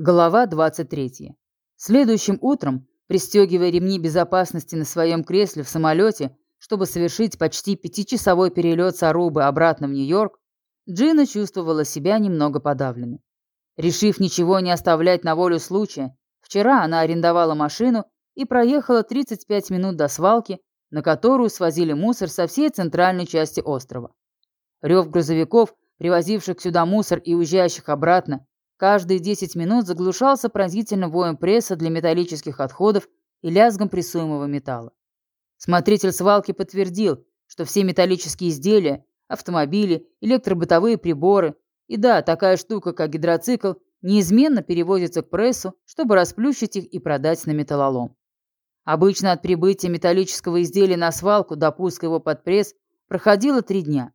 Глава 23. Следующим утром, пристегивая ремни безопасности на своем кресле в самолете, чтобы совершить почти пятичасовой перелет с Арубы обратно в Нью-Йорк, Джина чувствовала себя немного подавленной. Решив ничего не оставлять на волю случая, вчера она арендовала машину и проехала 35 минут до свалки, на которую свозили мусор со всей центральной части острова. Рев грузовиков, привозивших сюда мусор и уезжающих обратно, Каждые 10 минут заглушался пронзительным воем пресса для металлических отходов и лязгом прессуемого металла. Смотритель свалки подтвердил, что все металлические изделия, автомобили, электробытовые приборы и да, такая штука, как гидроцикл, неизменно перевозятся к прессу, чтобы расплющить их и продать на металлолом. Обычно от прибытия металлического изделия на свалку до пуска его под пресс проходило три дня.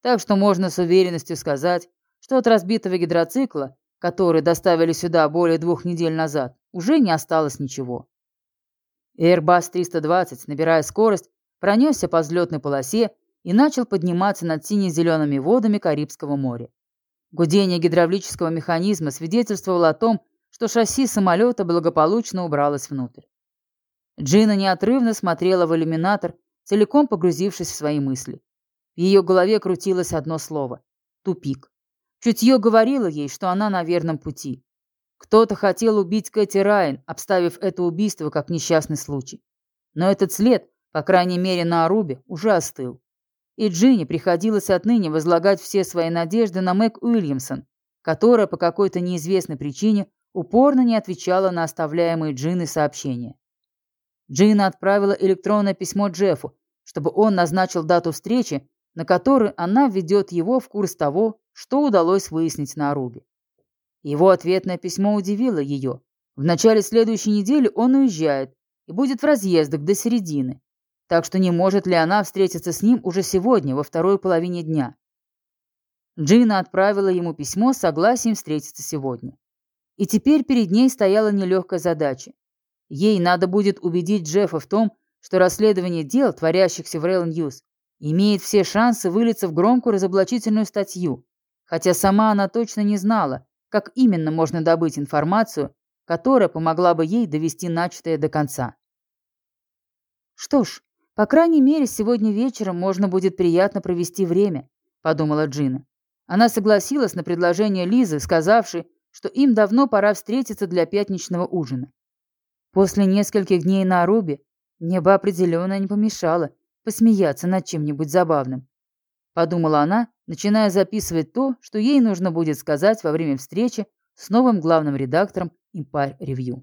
Так что можно с уверенностью сказать, что от разбитого гидроцикла которые доставили сюда более двух недель назад, уже не осталось ничего. Airbus 320, набирая скорость, пронесся по взлетной полосе и начал подниматься над сине-зелеными водами Карибского моря. Гудение гидравлического механизма свидетельствовало о том, что шасси самолета благополучно убралось внутрь. Джина неотрывно смотрела в иллюминатор, целиком погрузившись в свои мысли. В ее голове крутилось одно слово – тупик. Чутье говорило ей, что она на верном пути. Кто-то хотел убить Кэти Райан, обставив это убийство как несчастный случай. Но этот след, по крайней мере на Арубе, уже остыл. И Джинни приходилось отныне возлагать все свои надежды на Мэг Уильямсон, которая по какой-то неизвестной причине упорно не отвечала на оставляемые Джинны сообщения. Джина отправила электронное письмо Джеффу, чтобы он назначил дату встречи, на которой она введет его в курс того, что удалось выяснить на Арубе. Его ответное письмо удивило ее. В начале следующей недели он уезжает и будет в разъездах до середины, так что не может ли она встретиться с ним уже сегодня, во второй половине дня. Джина отправила ему письмо с согласием встретиться сегодня. И теперь перед ней стояла нелегкая задача. Ей надо будет убедить Джеффа в том, что расследование дел, творящихся в Рейл Ньюс, имеет все шансы вылиться в громкую разоблачительную статью, хотя сама она точно не знала, как именно можно добыть информацию, которая помогла бы ей довести начатое до конца. «Что ж, по крайней мере, сегодня вечером можно будет приятно провести время», — подумала Джина. Она согласилась на предложение Лизы, сказавшей, что им давно пора встретиться для пятничного ужина. После нескольких дней на Арубе мне определенно не помешало посмеяться над чем-нибудь забавным подумала она, начиная записывать то, что ей нужно будет сказать во время встречи с новым главным редактором Empire Review.